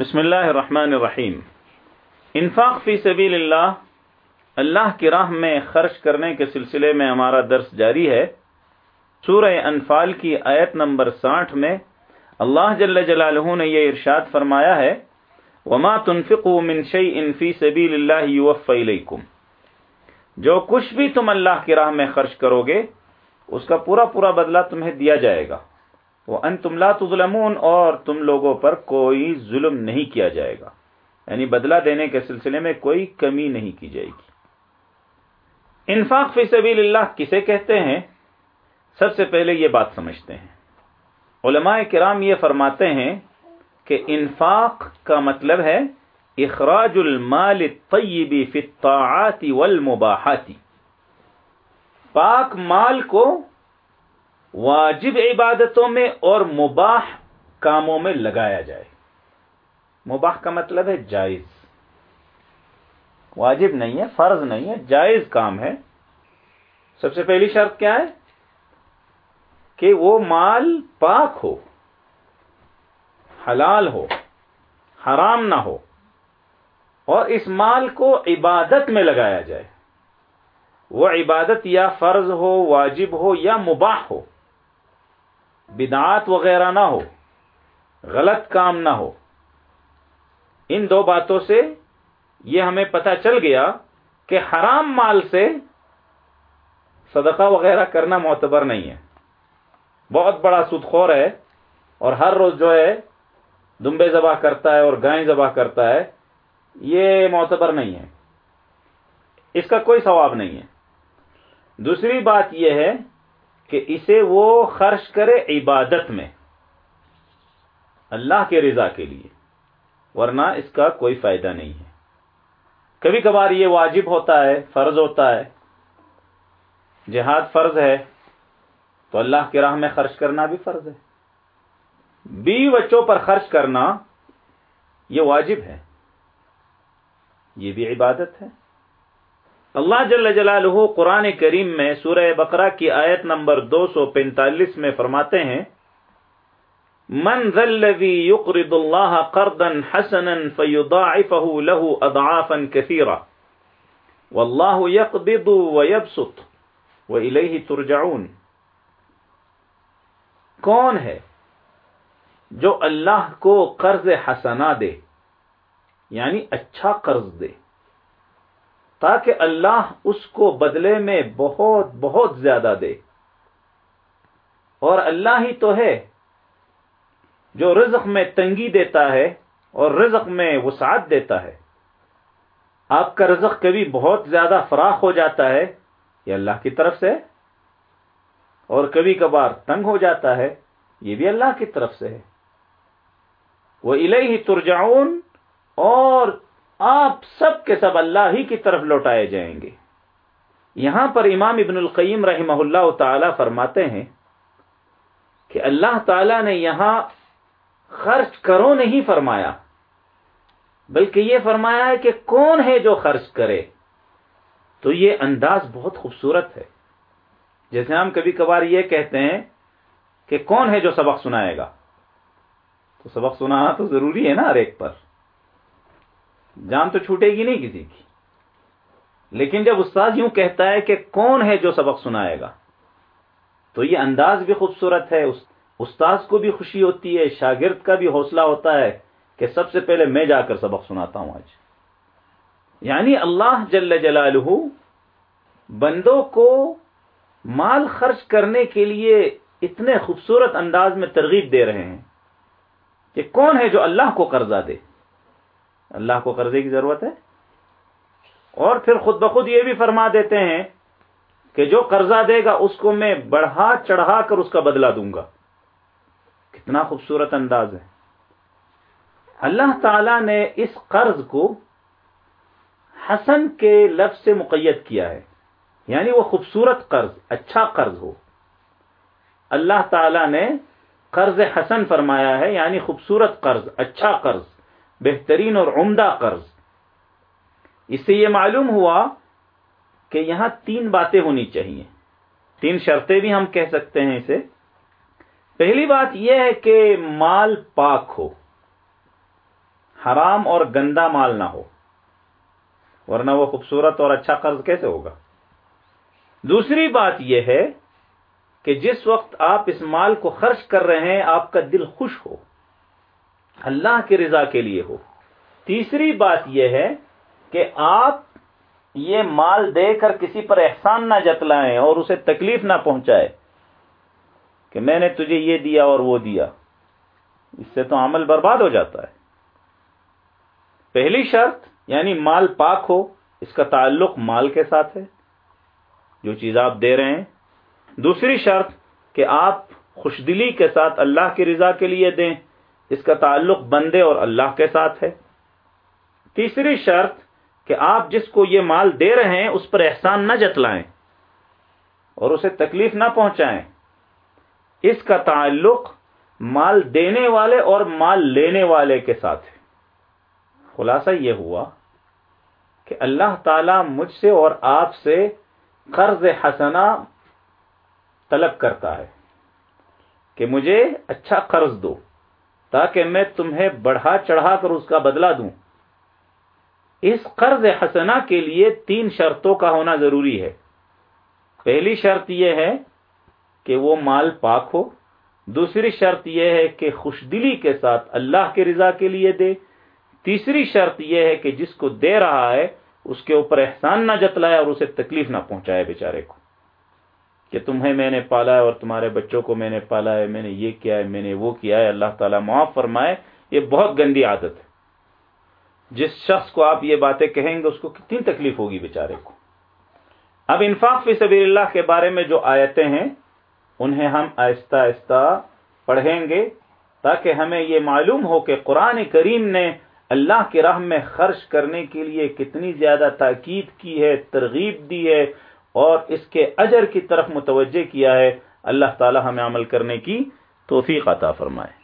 بسم اللہ الرحمن الرحیم۔ انفاق فی سبیل اللہ اللہ کی راہ میں خرچ کرنے کے سلسلے میں ہمارا درس جاری ہے۔ سورہ انفال کی آیت نمبر ساٹھ میں اللہ جل جلالہ نے یہ ارشاد فرمایا ہے، وما تنفقوا من شيء في سبيل الله يوفى اليكم جو کچھ بھی تم اللہ کی راہ میں خرچ کرو گے، اس کا پورا پورا بدلہ تمہیں دیا جائے گا۔ وہ ان تم لا اور تم لوگوں پر کوئی ظلم نہیں کیا جائے گا۔ یعنی بدلہ دینے کے سلسلے میں کوئی کمی نہیں کی جائے گی۔ انفاق فی سبیل اللہ کسے کہتے ہیں؟ سب سے پہلے یہ بات سمجھتے ہیں۔ علماء کرام یہ فرماتے ہیں کہ انفاق کا مطلب ہے اخراج المال الطیب فی الطاعات والمباحات۔ پاک مال کو واجب عبادتوں میں اور مباح کاموں میں لگایا جائے۔ مباح کا مطلب ہے جائز۔ واجب نہیں ہے، فرض نہیں ہے، جائز کام ہے۔ سب سے پہلی شرط کیا ہے؟ کہ وہ مال پاک ہو، حلال ہو، حرام نہ ہو، اور اس مال کو عبادت میں لگایا جائے۔ وہ عبادت یا فرض ہو، واجب ہو یا مباح ہو۔ بدعات وغیرہ نہ ہو، غلط کام نہ ہو۔ ان دو باتوں سے یہ ہمیں پتہ چل گیا کہ حرام مال سے صدقہ وغیرہ کرنا معتبر نہیں ہے۔ بہت بڑا سدخور ہے اور ہر روز جو ہے دمبے ذبح کرتا ہے اور گائیں ذبح کرتا ہے، یہ معتبر نہیں ہے۔ اس کا کوئی ثواب نہیں ہے۔ دوسری بات یہ ہے کہ اسے وہ خرچ کرے عبادت میں اللہ کے رضا کے لیے، ورنہ اس کا کوئی فائدہ نہیں ہے۔ کبھی کبھار یہ واجب ہوتا ہے، فرض ہوتا ہے۔ جہاد فرض ہے، تو اللہ کی راہ میں خرچ کرنا بھی فرض ہے۔ بیوی بچوں پر خرچ کرنا یہ واجب ہے۔ یہ بھی عبادت ہے۔ اللہ جل جلالہ قرآن کریم میں سورہ بقرہ کی آیت نمبر دو سو پینتالیس میں فرماتے ہیں، من ذا الذي يقرض الله قرضا حسنا فيضاعفه له اضعافا كثيرة والله يقبض ويبسط واليه ترجعون کون ہے جو اللہ کو قرض حسنا دے یعنی اچھا قرض دے؟ تاکہ اللہ اس کو بدلے میں بہت بہت زیادہ دے۔ اور اللہ ہی تو ہے جو رزق میں تنگی دیتا ہے اور رزق میں وسعت دیتا ہے۔ آپ کا رزق کبھی بہت زیادہ فراخ ہو جاتا ہے، یہ اللہ کی طرف سے، اور کبھی کبھار تنگ ہو جاتا ہے، یہ بھی اللہ کی طرف سے ہے۔ وہ الہی ہی ترجاؤن اور آپ سب کے سب اللہ ہی کی طرف لوٹائے جائیں گے۔ یہاں پر امام ابن القیم رحمہ اللہ تعالی فرماتے ہیں کہ اللہ تعالی نے یہاں خرچ کرو نہیں فرمایا، بلکہ یہ فرمایا ہے کہ کون ہے جو خرچ کرے۔ تو یہ انداز بہت خوبصورت ہے۔ جیسے ہم کبھی کبھار یہ کہتے ہیں کہ کون ہے جو سبق سنائے گا۔ تو سبق سنانا تو ضروری ہے نا ہر ایک پر۔ جان تو چھوٹے گی نہیں کسی کی۔ لیکن جب استاد یوں کہتا ہے کہ کون ہے جو سبق سنائے گا، تو یہ انداز بھی خوبصورت ہے۔ استاذ کو بھی خوشی ہوتی ہے، شاگرد کا بھی حوصلہ ہوتا ہے کہ سب سے پہلے میں جا کر سبق سناتا ہوں آج۔ یعنی اللہ جل جلالہ بندوں کو مال خرچ کرنے کے لیے اتنے خوبصورت انداز میں ترغیب دے رہے ہیں کہ کون ہے جو اللہ کو قرضہ دے۔ اللہ کو قرضے کی ضرورت ہے؟ اور پھر خود بخود یہ بھی فرما دیتے ہیں کہ جو قرضہ دے گا اس کو میں بڑھا چڑھا کر اس کا بدلہ دوں گا۔ کتنا خوبصورت انداز ہے۔ اللہ تعالی نے اس قرض کو حسن کے لفظ سے مقید کیا ہے۔ یعنی وہ خوبصورت قرض اچھا قرض ہو۔ اللہ تعالی نے قرض حسن فرمایا ہے یعنی خوبصورت قرض اچھا قرض۔ بہترین اور عمدہ قرض۔ اس سے یہ معلوم ہوا کہ یہاں تین باتیں ہونی چاہیے۔ تین شرطیں بھی ہم کہہ سکتے ہیں اسے۔ پہلی بات یہ ہے کہ مال پاک ہو۔ حرام اور گندا مال نہ ہو۔ ورنہ وہ خوبصورت اور اچھا قرض کیسے ہوگا؟ دوسری بات یہ ہے کہ جس وقت آپ اس مال کو خرچ کر رہے ہیں، آپ کا دل خوش ہو۔ اللہ کی رضا کے لیے ہو۔ تیسری بات یہ ہے کہ آپ یہ مال دے کر کسی پر احسان نہ جتلائیں اور اسے تکلیف نہ پہنچائے کہ میں نے تجھے یہ دیا اور وہ دیا۔ اس سے تو عمل برباد ہو جاتا ہے۔ پہلی شرط یعنی مال پاک ہو، اس کا تعلق مال کے ساتھ ہے، جو چیز آپ دے رہے ہیں۔ دوسری شرط کہ آپ خوش دلی کے ساتھ اللہ کی رضا کے لیے دیں۔ اس کا تعلق بندے اور اللہ کے ساتھ ہے۔ تیسری شرط کہ آپ جس کو یہ مال دے رہے ہیں، اس پر احسان نہ جتلائیں اور اسے تکلیف نہ پہنچائیں۔ اس کا تعلق مال دینے والے اور مال لینے والے کے ساتھ ہے۔ خلاصہ یہ ہوا کہ اللہ تعالی مجھ سے اور آپ سے قرض حسنا طلب کرتا ہے کہ مجھے اچھا قرض دو۔ تاکہ میں تمہیں بڑھا چڑھا کر اس کا بدلہ دوں۔ اس قرض حسنا کے لیے تین شرطوں کا ہونا ضروری ہے۔ پہلی شرط یہ ہے کہ وہ مال پاک ہو۔ دوسری شرط یہ ہے کہ خوش دلی کے ساتھ اللہ کے رضا کے لیے دے۔ تیسری شرط یہ ہے کہ جس کو دے رہا ہے، اس کے اوپر احسان نہ جتلائے اور اسے تکلیف نہ پہنچائے بیچارے کو۔ کہ تمہیں میں نے پالا ہے اور تمہارے بچوں کو میں نے پالا ہے، میں نے یہ کیا ہے، میں نے وہ کیا ہے۔ اللہ تعالیٰ معاف فرمائے، یہ بہت گندی عادت ہے۔ جس شخص کو آپ یہ باتیں کہیں گے، اس کو کتنی تکلیف ہوگی بیچارے کو۔ اب انفاق فی سبیل اللہ کے بارے میں جو آیتیں ہیں، انہیں ہم آہستہ آہستہ پڑھیں گے تاکہ ہمیں یہ معلوم ہو کہ قرآن کریم نے اللہ کی راہ میں خرچ کرنے کے لیے کتنی زیادہ تاکید کی ہے، ترغیب دی ہے اور اس کے اجر کی طرف متوجہ کیا ہے۔ اللہ تعالی ہمیں عمل کرنے کی توفیق عطا فرمائے۔